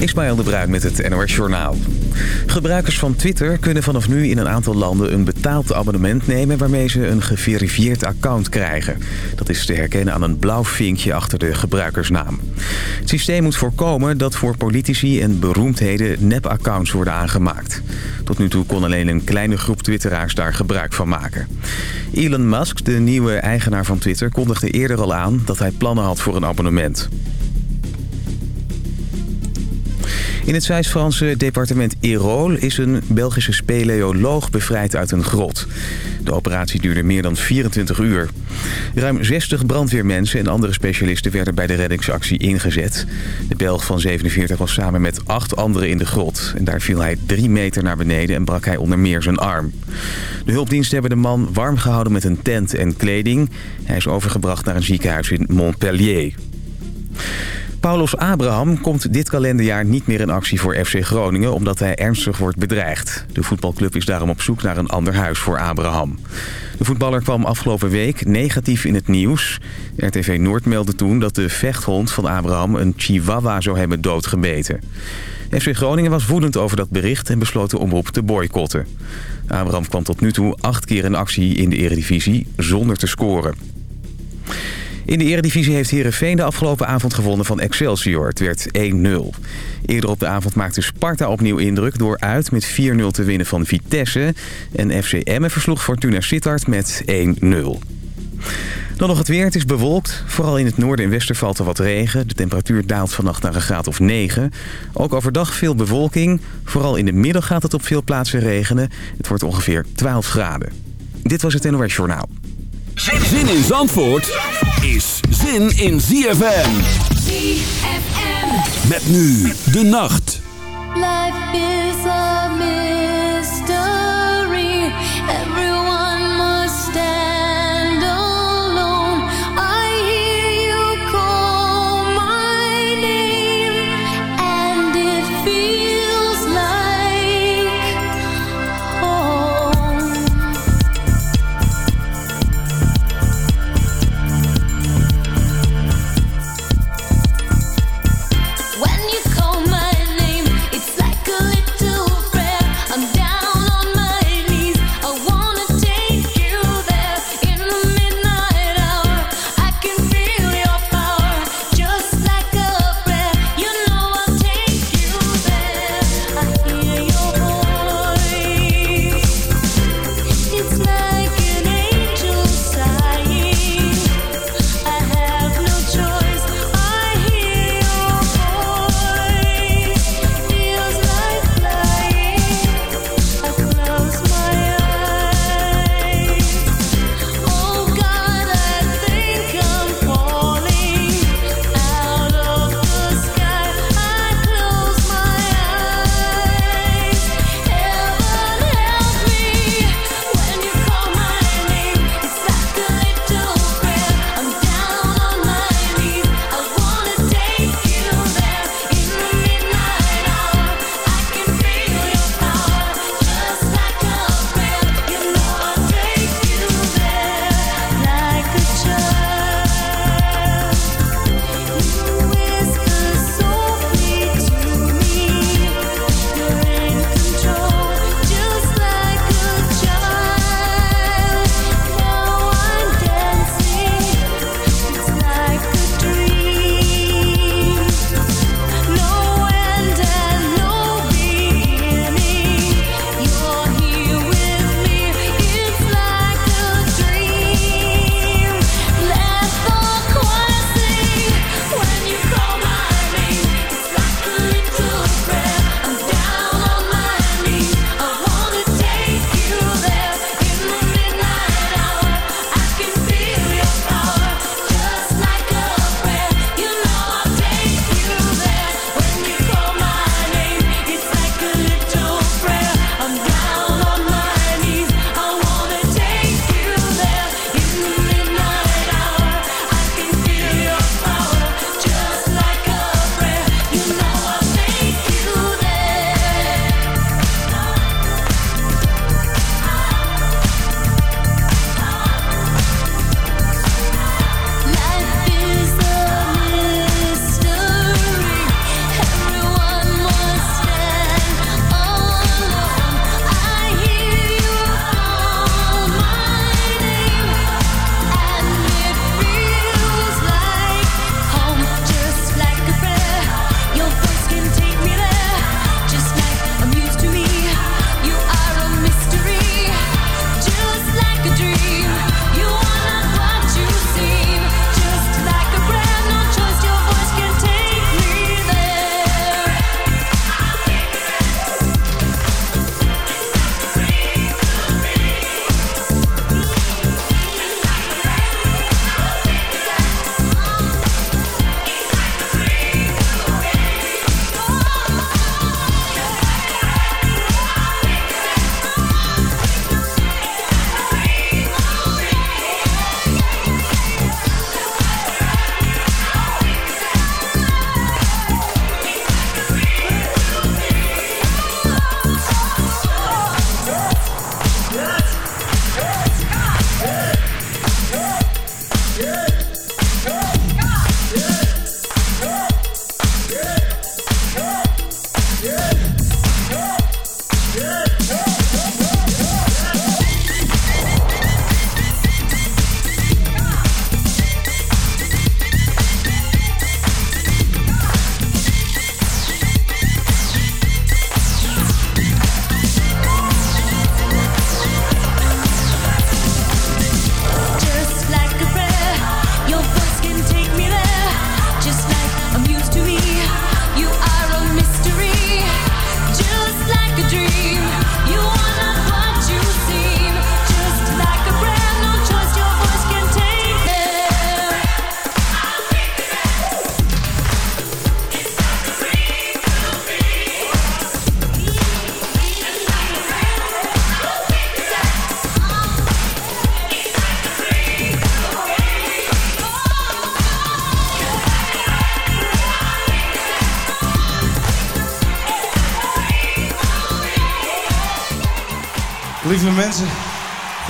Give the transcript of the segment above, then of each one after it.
Ismaël de Bruin met het NOS Journaal. Gebruikers van Twitter kunnen vanaf nu in een aantal landen een betaald abonnement nemen... waarmee ze een geverifieerd account krijgen. Dat is te herkennen aan een blauw vinkje achter de gebruikersnaam. Het systeem moet voorkomen dat voor politici en beroemdheden nep-accounts worden aangemaakt. Tot nu toe kon alleen een kleine groep twitteraars daar gebruik van maken. Elon Musk, de nieuwe eigenaar van Twitter, kondigde eerder al aan dat hij plannen had voor een abonnement. In het Zuid-Franse departement Irol is een Belgische speleoloog bevrijd uit een grot. De operatie duurde meer dan 24 uur. Ruim 60 brandweermensen en andere specialisten werden bij de reddingsactie ingezet. De Belg van 47 was samen met acht anderen in de grot. En daar viel hij drie meter naar beneden en brak hij onder meer zijn arm. De hulpdiensten hebben de man warm gehouden met een tent en kleding. Hij is overgebracht naar een ziekenhuis in Montpellier. Paulus Abraham komt dit kalenderjaar niet meer in actie voor FC Groningen... omdat hij ernstig wordt bedreigd. De voetbalclub is daarom op zoek naar een ander huis voor Abraham. De voetballer kwam afgelopen week negatief in het nieuws. RTV Noord meldde toen dat de vechthond van Abraham een chihuahua zou hebben doodgebeten. FC Groningen was woedend over dat bericht en besloot de omroep te boycotten. Abraham kwam tot nu toe acht keer in actie in de eredivisie zonder te scoren. In de eredivisie heeft Herenveen de afgelopen avond gewonnen van Excelsior. Het werd 1-0. Eerder op de avond maakte Sparta opnieuw indruk door uit met 4-0 te winnen van Vitesse. En FC Emmen versloeg Fortuna Sittard met 1-0. Dan nog het weer. Het is bewolkt. Vooral in het noorden en westen valt er wat regen. De temperatuur daalt vannacht naar een graad of 9. Ook overdag veel bewolking. Vooral in de middag gaat het op veel plaatsen regenen. Het wordt ongeveer 12 graden. Dit was het NOS Journaal. Zin in Zandvoort is zin in ZFM. ZFM. Met nu de nacht. Life is a mystery.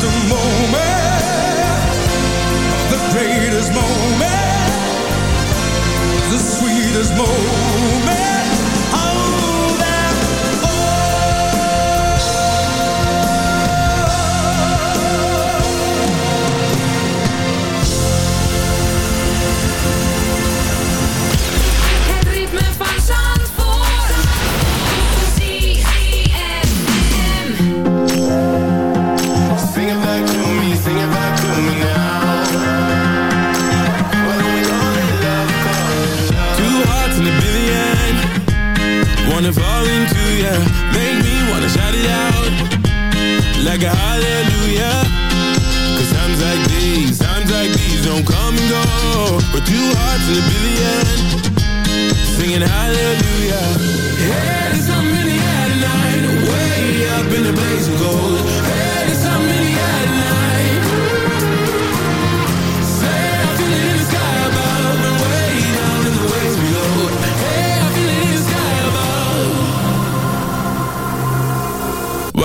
the moment, the greatest moment, the sweetest moment fall into ya. Make me wanna shout it out. Like a hallelujah. Cause times like these, times like these don't come and go. But two hearts in a billion. Singing hallelujah. Hey, there's something in the air tonight. Way up in the blaze of gold.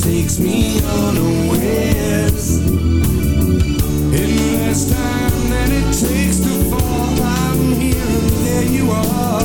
Takes me unawares In less time than it takes to fall, I'm here there you are.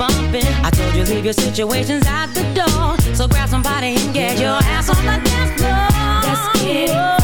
bumping. I told you leave your situations out the door. So grab somebody and get your ass on the dance floor. Let's get it.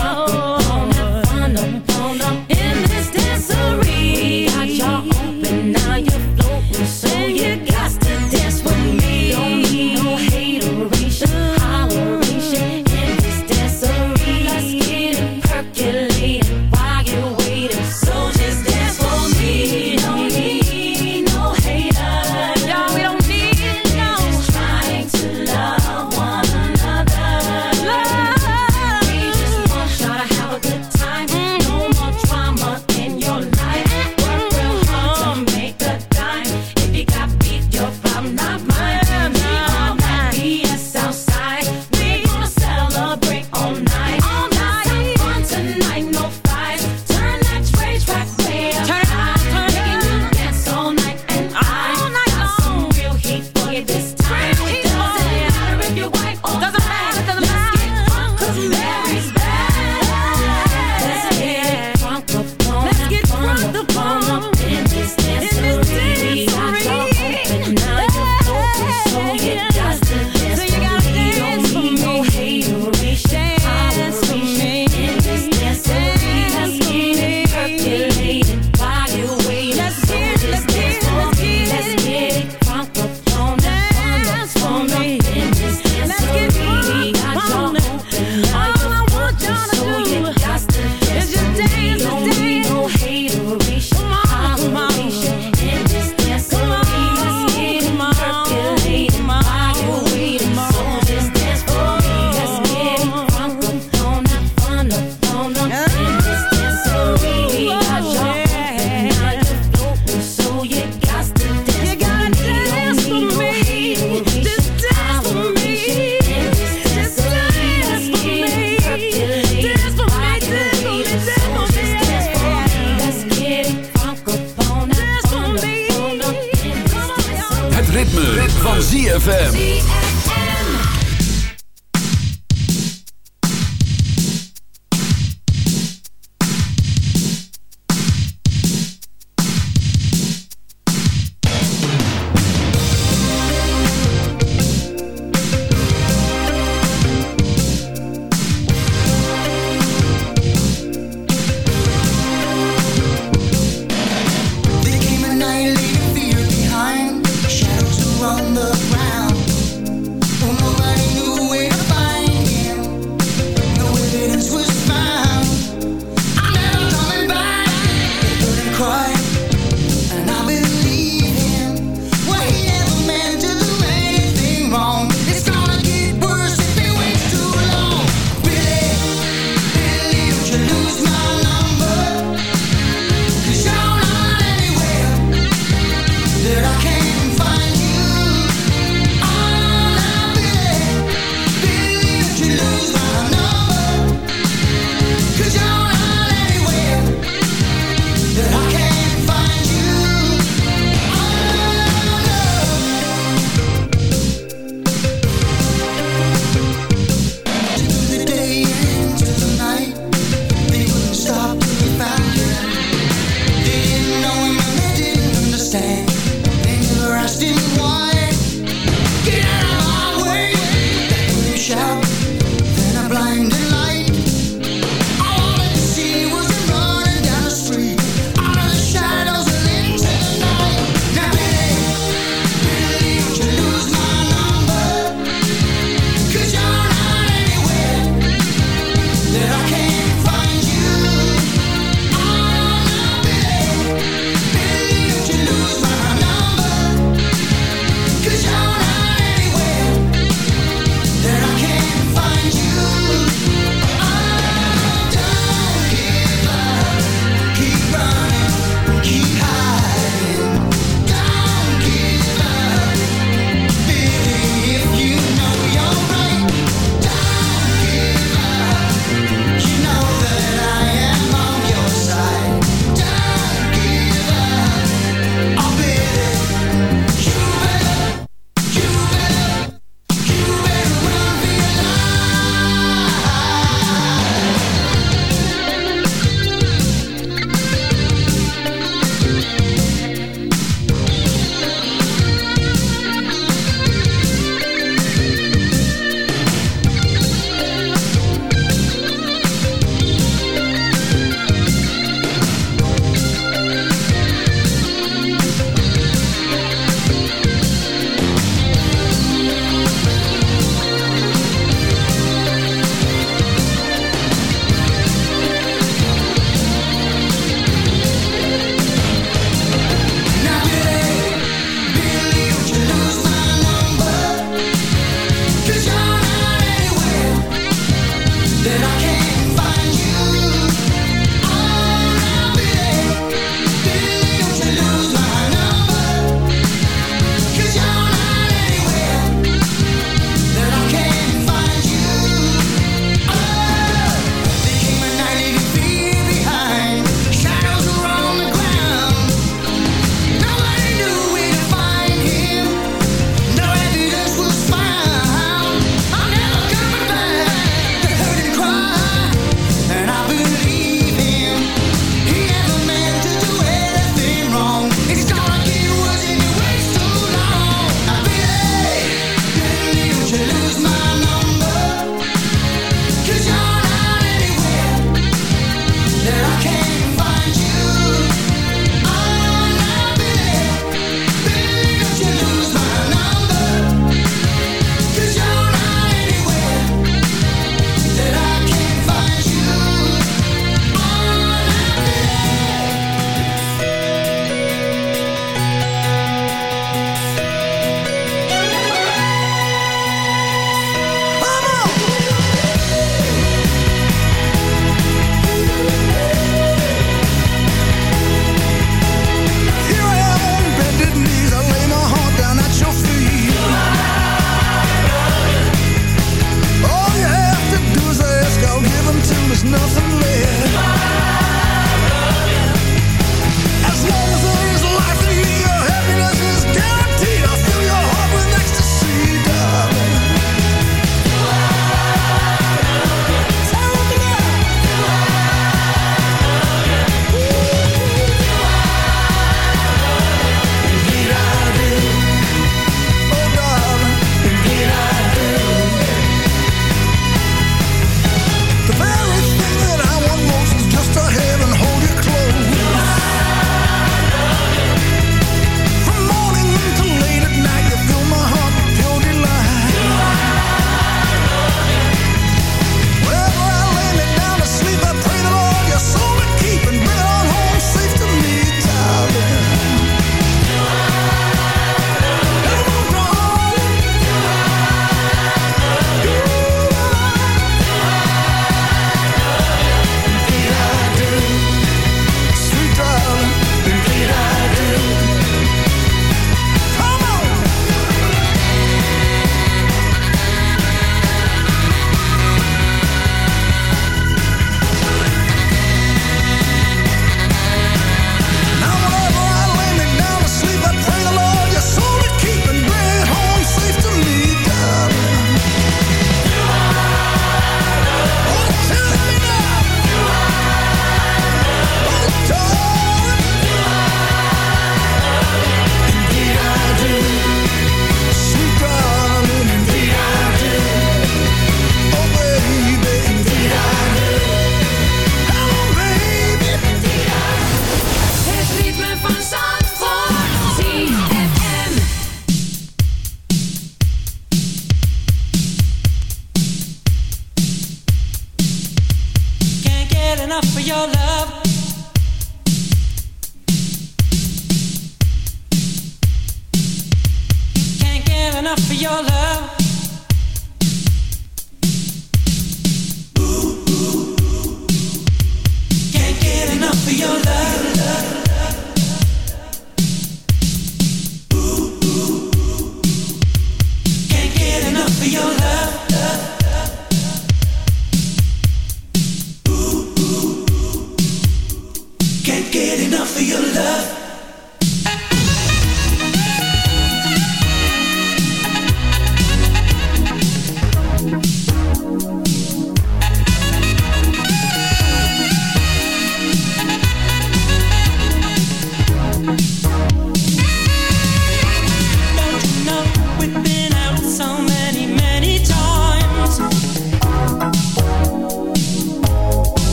question why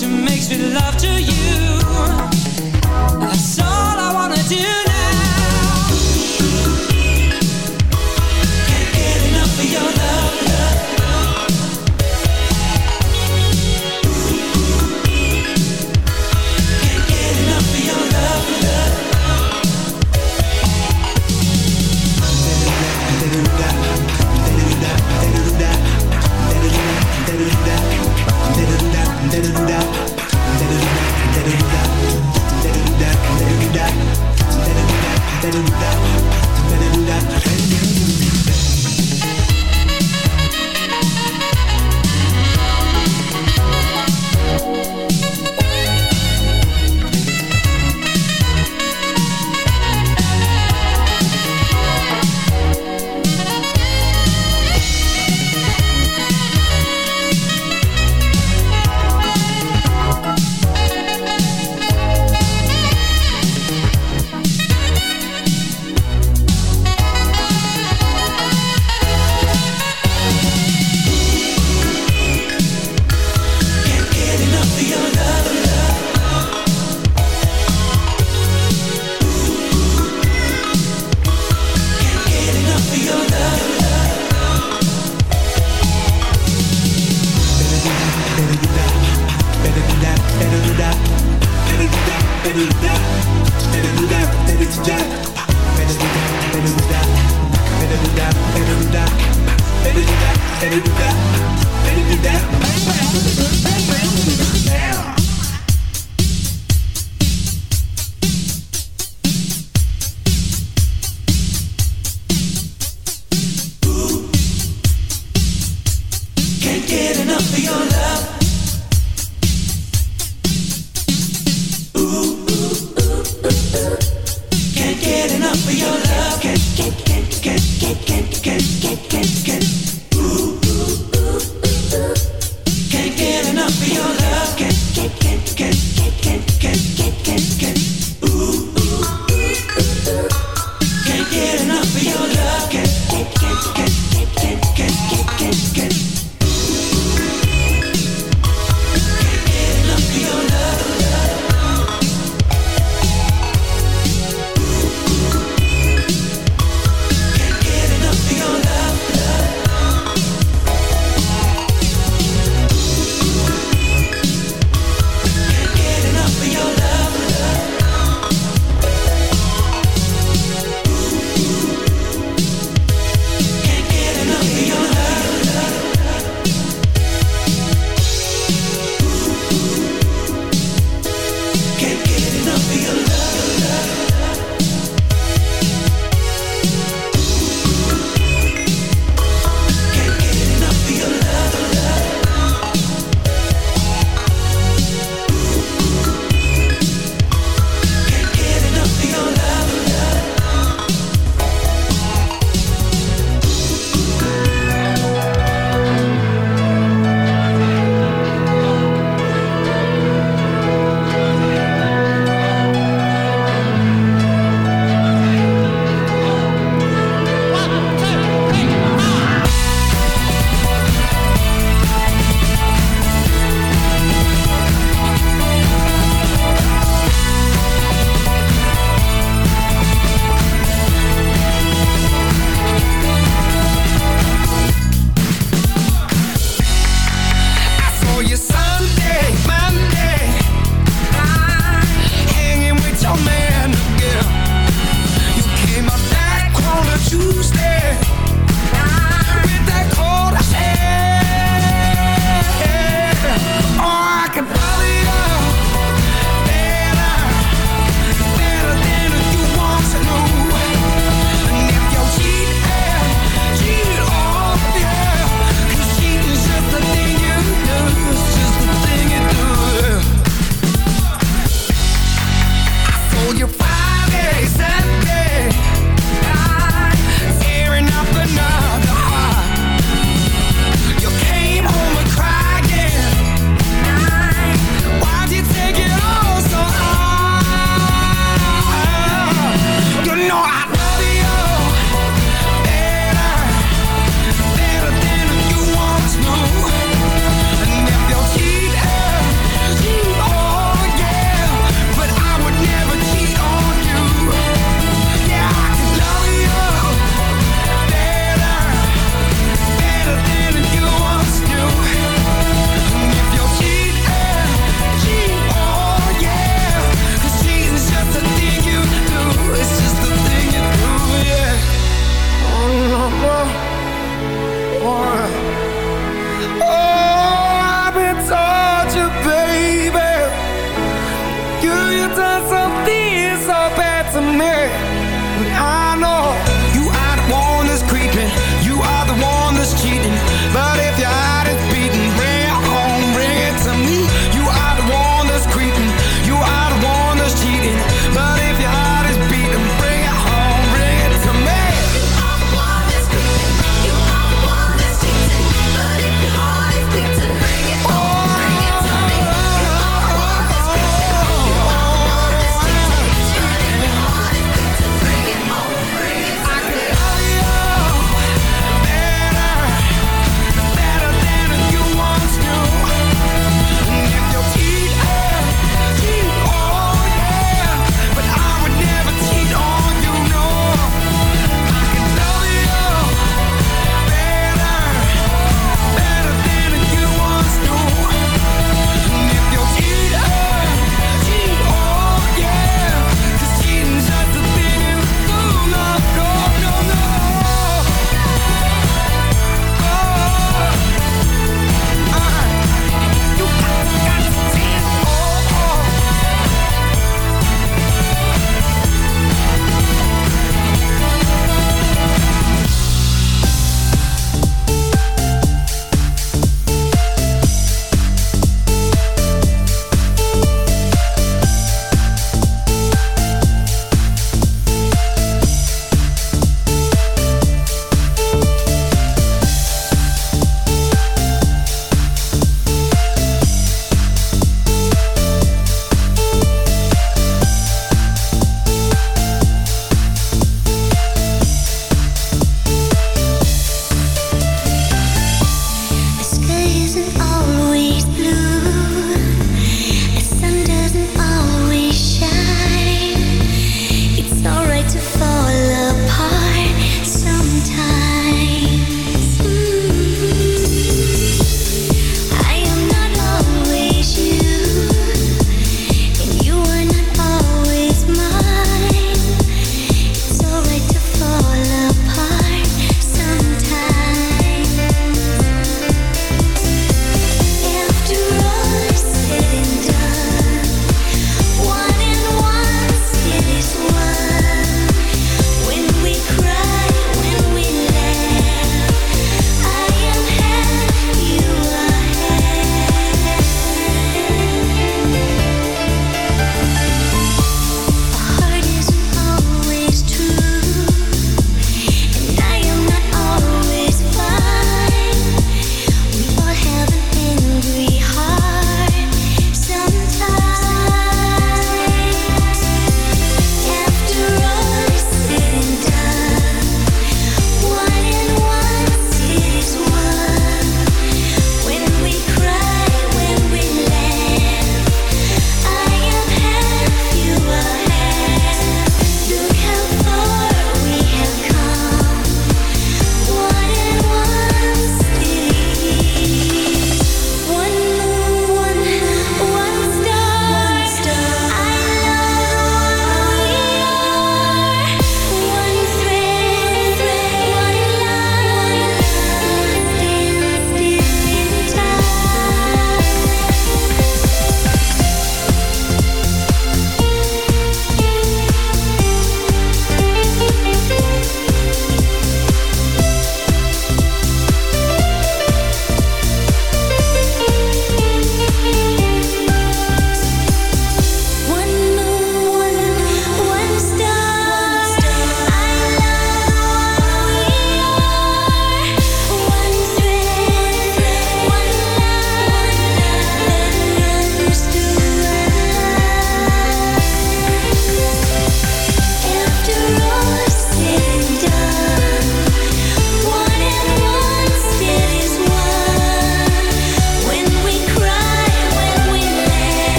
to make me love to you.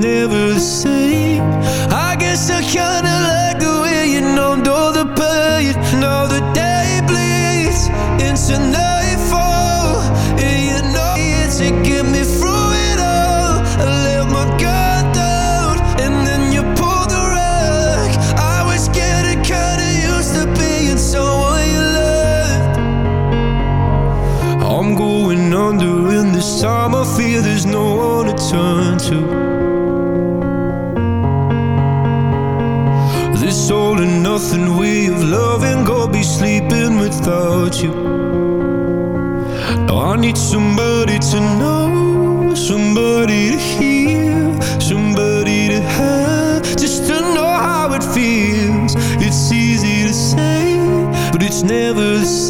never the same I guess I can't nothing we have loving, and go be sleeping without you. No, I need somebody to know, somebody to hear, somebody to have, just to know how it feels. It's easy to say, but it's never the same